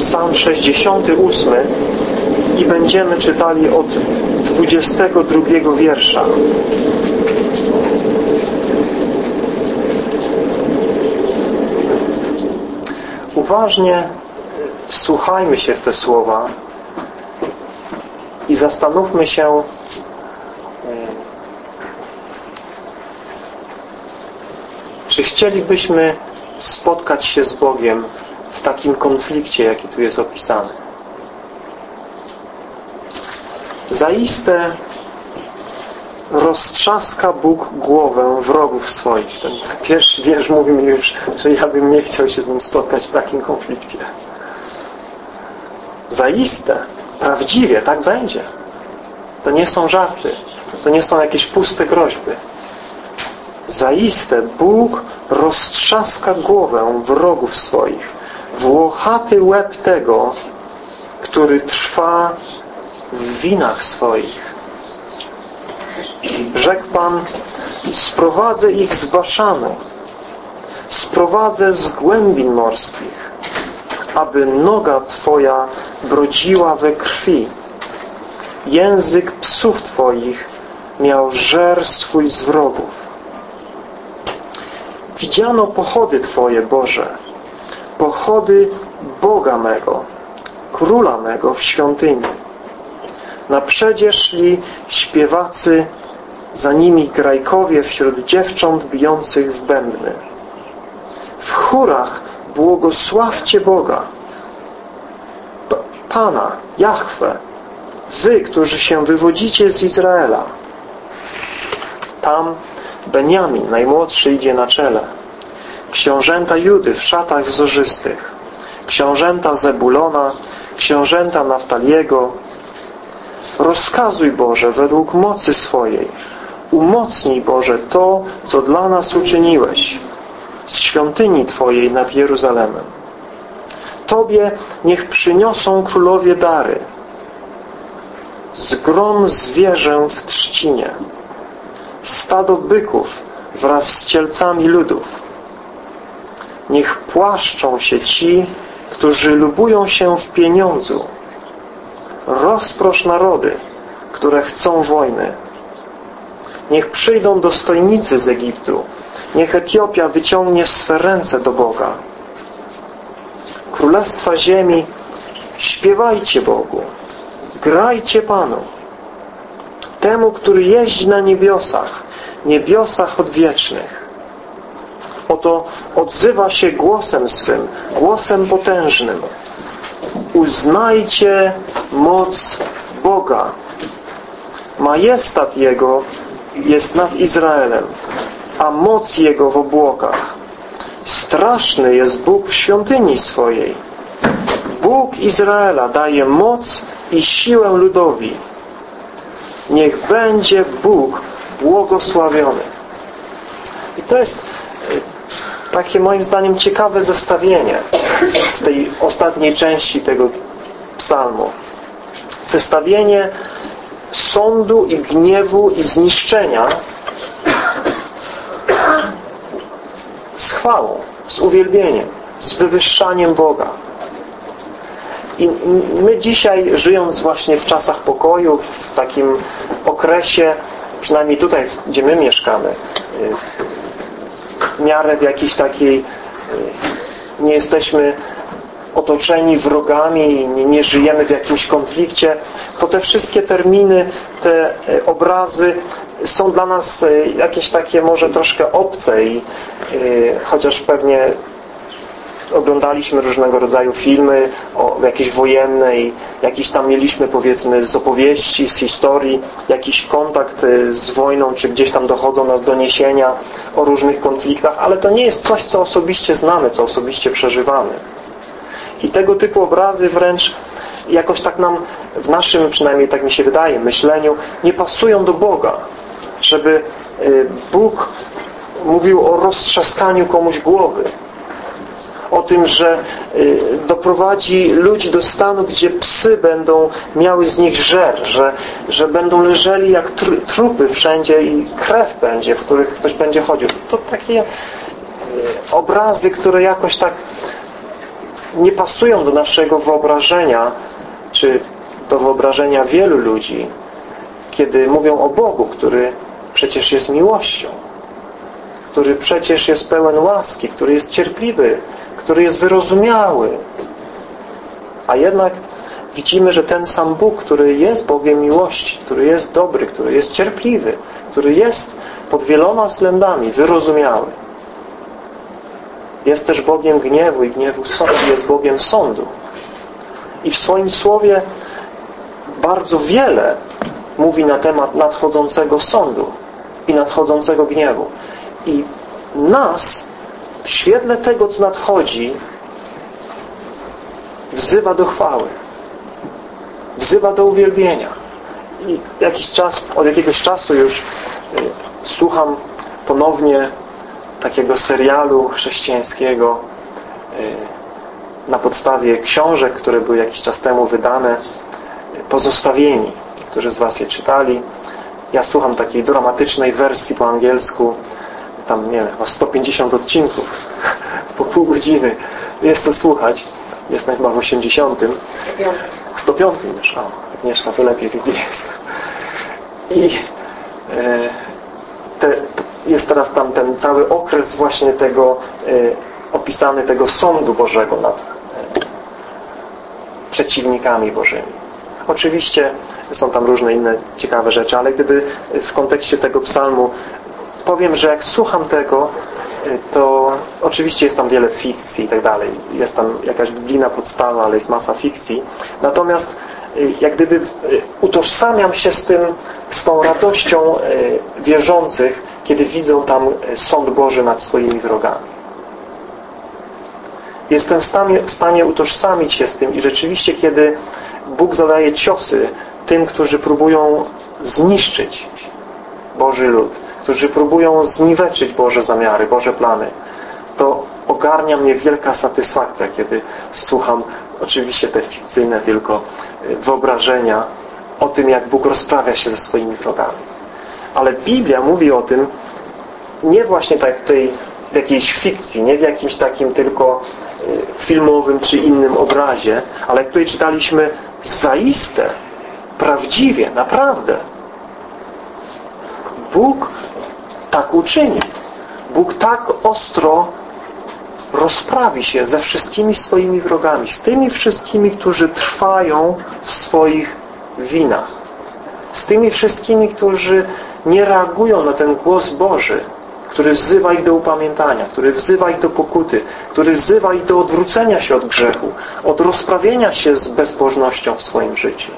Psalm 68 i będziemy czytali od 22 wiersza. Uważnie wsłuchajmy się w te słowa i zastanówmy się e, czy chcielibyśmy spotkać się z Bogiem w takim konflikcie, jaki tu jest opisany. Zaiste roztrzaska Bóg głowę wrogów swoich. Ten pierwszy wiersz mówi mi już, że ja bym nie chciał się z nim spotkać w takim konflikcie. Zaiste, prawdziwie tak będzie. To nie są żarty. To nie są jakieś puste groźby. Zaiste Bóg roztrzaska głowę wrogów swoich. Włochaty łeb tego, który trwa w winach swoich. Rzekł Pan, sprowadzę ich z Baszanu, sprowadzę z głębin morskich, aby noga Twoja brodziła we krwi. Język psów Twoich miał żer swój z wrogów. Widziano pochody Twoje, Boże, pochody Boga mego, Króla mego w świątyni. Naprzedzie szli śpiewacy, za nimi grajkowie wśród dziewcząt bijących w bębny. W chórach błogosławcie Boga, Pana, Jahwe, wy, którzy się wywodzicie z Izraela. Tam Beniamin, najmłodszy, idzie na czele. Książęta Judy w szatach zorzystych. Książęta Zebulona, książęta Naftaliego. Rozkazuj Boże według mocy swojej. Umocnij Boże to, co dla nas uczyniłeś z świątyni Twojej nad Jeruzalemem. Tobie niech przyniosą królowie dary. Zgrom zwierzę w trzcinie. Stado byków wraz z cielcami ludów. Niech płaszczą się ci, którzy lubują się w pieniądzu. Rozprosz narody, które chcą wojny. Niech przyjdą dostojnicy z Egiptu. Niech Etiopia wyciągnie swe ręce do Boga. Królestwa ziemi, śpiewajcie Bogu. Grajcie Panu. Temu, który jeździ na niebiosach, niebiosach odwiecznych. Oto odzywa się głosem swym, głosem potężnym. Uznajcie moc Boga. Majestat Jego jest nad Izraelem, a moc Jego w obłokach. Straszny jest Bóg w świątyni swojej. Bóg Izraela daje moc i siłę ludowi. Niech będzie Bóg błogosławiony. I to jest takie moim zdaniem ciekawe zestawienie w tej ostatniej części tego psalmu. Zestawienie sądu i gniewu i zniszczenia z chwałą, z uwielbieniem, z wywyższaniem Boga. I my dzisiaj, żyjąc właśnie w czasach pokoju, w takim okresie, przynajmniej tutaj, gdzie my mieszkamy, miarę w jakiejś takiej nie jesteśmy otoczeni wrogami, nie, nie żyjemy w jakimś konflikcie, to te wszystkie terminy, te e, obrazy są dla nas e, jakieś takie może troszkę obce i e, chociaż pewnie oglądaliśmy różnego rodzaju filmy o, jakieś wojenne i jakiś tam mieliśmy powiedzmy z opowieści, z historii, jakiś kontakt z wojną, czy gdzieś tam dochodzą nas doniesienia o różnych konfliktach, ale to nie jest coś, co osobiście znamy, co osobiście przeżywamy. I tego typu obrazy wręcz jakoś tak nam w naszym, przynajmniej tak mi się wydaje, myśleniu nie pasują do Boga. Żeby y, Bóg mówił o roztrzaskaniu komuś głowy. O tym, że y, doprowadzi ludzi do stanu, gdzie psy będą miały z nich żer, że, że będą leżeli jak trupy wszędzie i krew będzie, w których ktoś będzie chodził. To, to takie y, obrazy, które jakoś tak nie pasują do naszego wyobrażenia, czy do wyobrażenia wielu ludzi, kiedy mówią o Bogu, który przecież jest miłością, który przecież jest pełen łaski, który jest cierpliwy, który jest wyrozumiały. A jednak widzimy, że ten sam Bóg, który jest Bogiem miłości, który jest dobry, który jest cierpliwy, który jest pod wieloma względami wyrozumiały, jest też Bogiem gniewu i gniewu sądu, jest Bogiem sądu. I w swoim słowie bardzo wiele mówi na temat nadchodzącego sądu i nadchodzącego gniewu. I nas w świetle tego, co nadchodzi, wzywa do chwały. Wzywa do uwielbienia. I jakiś czas, od jakiegoś czasu już y, słucham ponownie takiego serialu chrześcijańskiego y, na podstawie książek, które były jakiś czas temu wydane, Pozostawieni. Niektórzy z Was je czytali. Ja słucham takiej dramatycznej wersji po angielsku. Tam, nie wiem, chyba 150 odcinków po pół godziny. Jest co słuchać. Jestem chyba w 80. 105 już. O, Agnieszka to lepiej jest. I e, te, jest teraz tam ten cały okres właśnie tego e, opisany tego sądu Bożego nad e, przeciwnikami Bożymi. Oczywiście są tam różne inne ciekawe rzeczy, ale gdyby w kontekście tego psalmu powiem, że jak słucham tego, to oczywiście jest tam wiele fikcji i tak dalej. Jest tam jakaś biblijna podstawa, ale jest masa fikcji. Natomiast jak gdyby utożsamiam się z tym, z tą radością wierzących, kiedy widzą tam sąd Boży nad swoimi wrogami. Jestem w stanie, w stanie utożsamić się z tym i rzeczywiście, kiedy Bóg zadaje ciosy tym, którzy próbują zniszczyć Boży lud, którzy próbują zniweczyć Boże zamiary, Boże plany, to ogarnia mnie wielka satysfakcja, kiedy słucham oczywiście te fikcyjne tylko y, wyobrażenia o tym, jak Bóg rozprawia się ze swoimi wrogami. Ale Biblia mówi o tym nie właśnie tak tej w jakiejś fikcji, nie w jakimś takim tylko y, filmowym czy innym obrazie, ale tutaj czytaliśmy zaiste, prawdziwie, naprawdę Bóg tak uczyni. Bóg tak ostro rozprawi się ze wszystkimi swoimi wrogami, z tymi wszystkimi, którzy trwają w swoich winach, z tymi wszystkimi, którzy nie reagują na ten głos Boży, który wzywa ich do upamiętania, który wzywa ich do pokuty, który wzywa ich do odwrócenia się od grzechu, od rozprawienia się z bezbożnością w swoim życiu.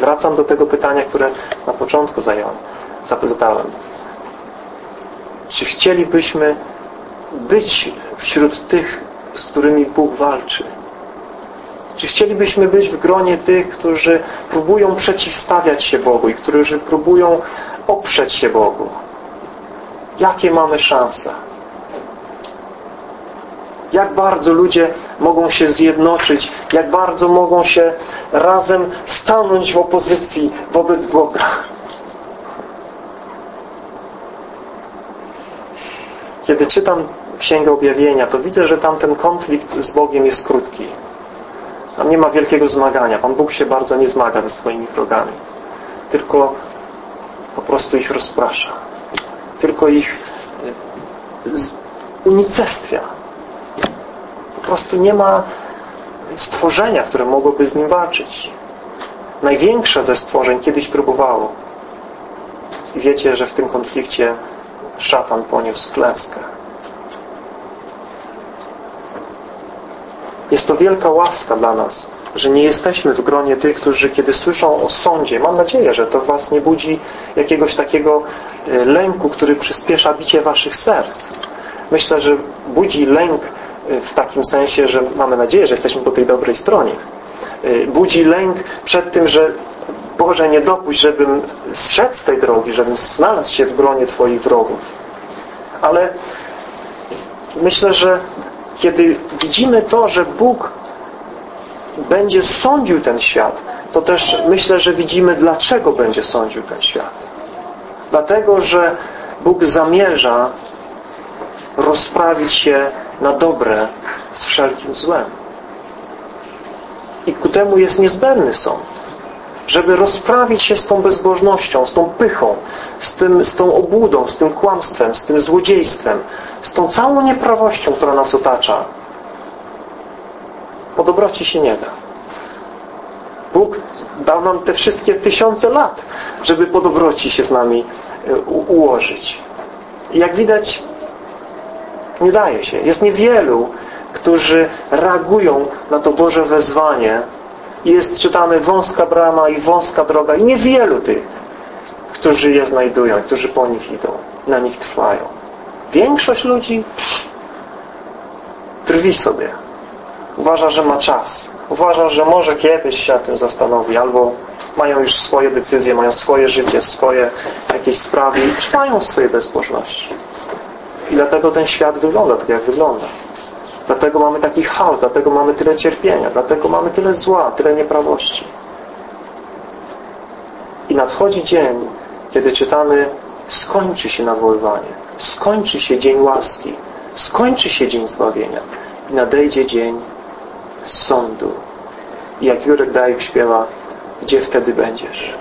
Wracam do tego pytania, które na początku zająłem, zadałem. Czy chcielibyśmy być wśród tych, z którymi Bóg walczy? Czy chcielibyśmy być w gronie tych, którzy próbują przeciwstawiać się Bogu i którzy próbują oprzeć się Bogu? Jakie mamy szanse? Jak bardzo ludzie mogą się zjednoczyć, jak bardzo mogą się razem stanąć w opozycji wobec Boga. Kiedy czytam Księgę Objawienia, to widzę, że tam ten konflikt z Bogiem jest krótki. Tam nie ma wielkiego zmagania. Pan Bóg się bardzo nie zmaga ze swoimi wrogami. Tylko po prostu ich rozprasza. Tylko ich e, unicestwia. Prostu nie ma stworzenia, które mogłoby z nim walczyć. Największe ze stworzeń kiedyś próbowało. I wiecie, że w tym konflikcie szatan poniósł klęskę. Jest to wielka łaska dla nas, że nie jesteśmy w gronie tych, którzy kiedy słyszą o sądzie, mam nadzieję, że to Was nie budzi jakiegoś takiego e, lęku, który przyspiesza bicie Waszych serc. Myślę, że budzi lęk w takim sensie, że mamy nadzieję, że jesteśmy po tej dobrej stronie. E, budzi lęk przed tym, że Boże, nie dopuść, żebym zszedł z tej drogi, żebym znalazł się w gronie Twoich wrogów. Ale myślę, że kiedy widzimy to, że Bóg będzie sądził ten świat, to też myślę, że widzimy, dlaczego będzie sądził ten świat. Dlatego, że Bóg zamierza rozprawić się na dobre z wszelkim złem. I ku temu jest niezbędny sąd. Żeby rozprawić się z tą bezbożnością, z tą pychą, z, tym, z tą obłudą, z tym kłamstwem, z tym złodziejstwem, z tą całą nieprawością, która nas otacza. Po dobroci się nie da. Bóg dał nam te wszystkie tysiące lat, żeby po dobroci się z nami e, ułożyć. I jak widać, nie daje się. Jest niewielu, którzy reagują na to Boże wezwanie. Jest czytane wąska brama i wąska droga i niewielu tych, którzy je znajdują, którzy po nich idą, na nich trwają. Większość ludzi drwi sobie. Uważa, że ma czas. Uważa, że może kiedyś się na tym zastanowi, albo mają już swoje decyzje, mają swoje życie, swoje jakieś sprawy i trwają w swojej bezbożności. I dlatego ten świat wygląda tak, jak wygląda. Dlatego mamy taki chaos, dlatego mamy tyle cierpienia, dlatego mamy tyle zła, tyle nieprawości. I nadchodzi dzień, kiedy czytamy skończy się nawoływanie, skończy się dzień łaski, skończy się dzień zbawienia i nadejdzie dzień sądu. I jak Jurek Dajek śpiewa, gdzie wtedy będziesz?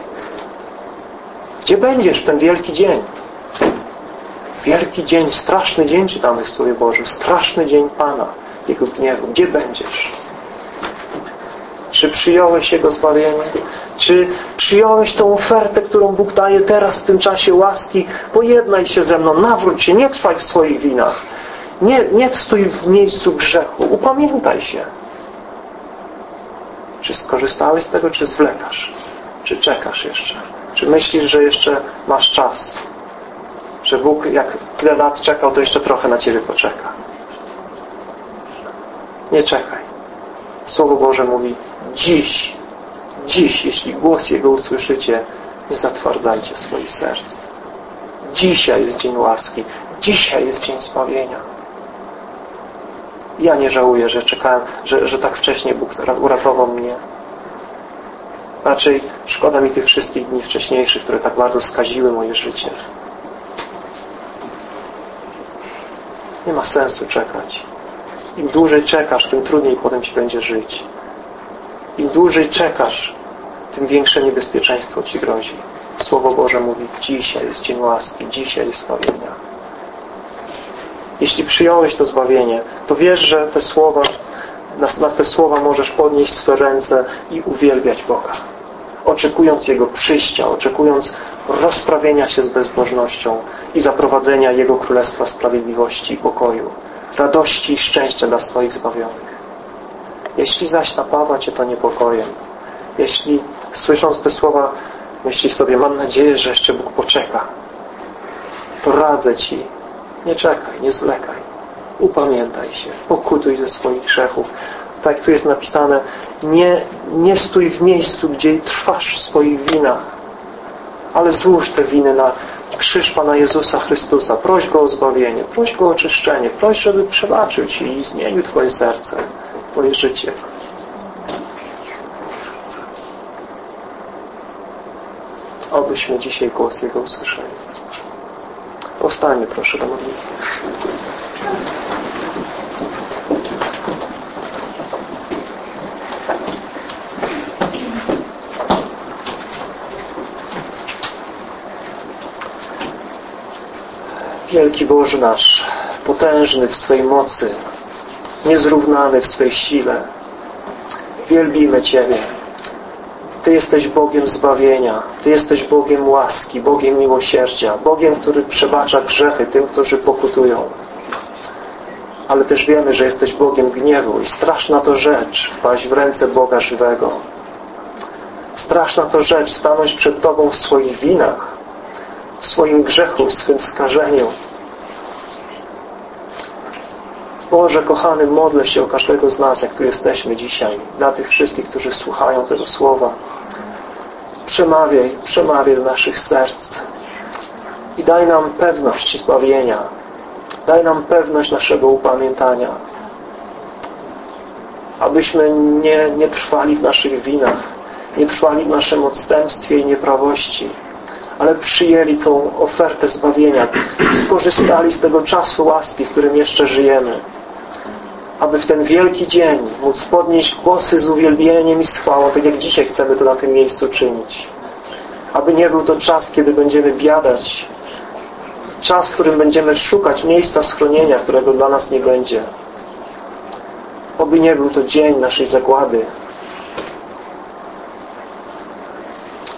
Gdzie będziesz w ten wielki dzień? Wielki dzień, straszny dzień czytamy w Słowie Bożym. Straszny dzień Pana, Jego gniewu. Gdzie będziesz? Czy przyjąłeś Jego zbawienie? Czy przyjąłeś tą ofertę, którą Bóg daje teraz w tym czasie łaski? Pojednaj się ze mną, nawróć się, nie trwaj w swoich winach. Nie, nie stój w miejscu grzechu. Upamiętaj się. Czy skorzystałeś z tego, czy zwlekasz? Czy czekasz jeszcze? Czy myślisz, że jeszcze masz czas? Że Bóg jak tyle lat czekał, to jeszcze trochę na Ciebie poczeka. Nie czekaj. Słowo Boże mówi dziś, dziś, jeśli głos Jego usłyszycie, nie zatwardzajcie swoich serc. Dzisiaj jest dzień łaski. Dzisiaj jest dzień zbawienia. Ja nie żałuję, że czekałem, że, że tak wcześnie Bóg uratował mnie. Raczej szkoda mi tych wszystkich dni wcześniejszych, które tak bardzo skaziły moje życie. Nie ma sensu czekać. Im dłużej czekasz, tym trudniej potem Ci będzie żyć. Im dłużej czekasz, tym większe niebezpieczeństwo Ci grozi. Słowo Boże mówi, dzisiaj jest dzień łaski, dzisiaj jest zbawienia. Jeśli przyjąłeś to zbawienie, to wiesz, że te słowa, na, te słowa możesz podnieść swe ręce i uwielbiać Boga. Oczekując Jego przyjścia, oczekując rozprawienia się z bezbożnością i zaprowadzenia Jego Królestwa Sprawiedliwości i pokoju, radości i szczęścia dla swoich zbawionych. Jeśli zaś napawa Cię to niepokojem, jeśli słysząc te słowa myślisz sobie, mam nadzieję, że jeszcze Bóg poczeka, to radzę Ci, nie czekaj, nie zwlekaj. Upamiętaj się, pokutuj ze swoich grzechów. Tak tu jest napisane, nie, nie stój w miejscu, gdzie trwasz w swoich winach, ale złóż te winy na krzyż Pana Jezusa Chrystusa. Proś Go o zbawienie, proś Go o oczyszczenie, proś, żeby przebaczył Ci i zmienił Twoje serce, Twoje życie. Obyśmy dzisiaj głos Jego usłyszeli. Powstańmy proszę do modlitwy. Wielki Boże nasz, potężny w swej mocy, niezrównany w swej sile. Wielbimy Ciebie. Ty jesteś Bogiem zbawienia. Ty jesteś Bogiem łaski, Bogiem miłosierdzia, Bogiem, który przebacza grzechy tym, którzy pokutują. Ale też wiemy, że jesteś Bogiem gniewu i straszna to rzecz wpaść w ręce Boga żywego. Straszna to rzecz stanąć przed Tobą w swoich winach, w swoim grzechu, w swym skażeniu. Boże, kochany, modlę się o każdego z nas, jak tu jesteśmy dzisiaj, dla tych wszystkich, którzy słuchają tego słowa. Przemawiaj, przemawiaj do naszych serc i daj nam pewność zbawienia. Daj nam pewność naszego upamiętania. Abyśmy nie, nie trwali w naszych winach, nie trwali w naszym odstępstwie i nieprawości, ale przyjęli tą ofertę zbawienia, skorzystali z tego czasu łaski, w którym jeszcze żyjemy, aby w ten wielki dzień móc podnieść głosy z uwielbieniem i z chwałą, tak jak dzisiaj chcemy to na tym miejscu czynić. Aby nie był to czas, kiedy będziemy biadać, czas, w którym będziemy szukać miejsca schronienia, którego dla nas nie będzie. Oby nie był to dzień naszej zagłady.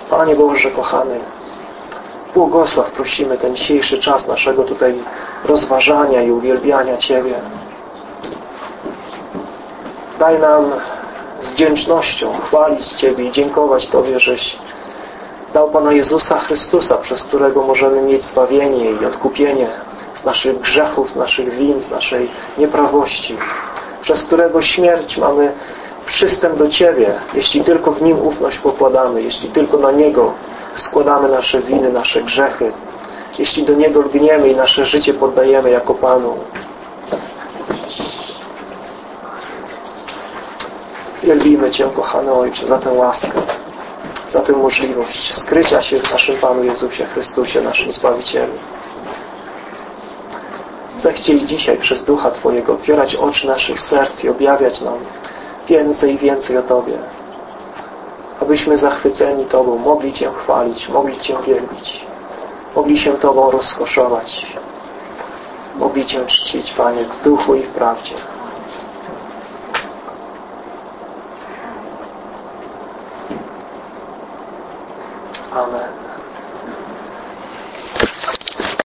Panie Boże, kochany, błogosław prosimy ten dzisiejszy czas naszego tutaj rozważania i uwielbiania Ciebie. Daj nam z wdzięcznością chwalić Ciebie i dziękować Tobie, żeś dał Pana Jezusa Chrystusa, przez którego możemy mieć zbawienie i odkupienie z naszych grzechów, z naszych win, z naszej nieprawości, przez którego śmierć mamy przystęp do Ciebie, jeśli tylko w Nim ufność pokładamy, jeśli tylko na Niego składamy nasze winy, nasze grzechy, jeśli do Niego lgniemy i nasze życie poddajemy jako Panu. Wielbimy Cię, kochany Ojcze, za tę łaskę, za tę możliwość skrycia się w naszym Panu Jezusie Chrystusie, naszym Zbawicielu. Zechciej dzisiaj przez Ducha Twojego otwierać oczy naszych serc i objawiać nam więcej i więcej o Tobie. Abyśmy zachwyceni Tobą mogli Cię chwalić, mogli Cię wielbić, mogli się Tobą rozkoszować, mogli Cię czcić, Panie, w duchu i w prawdzie.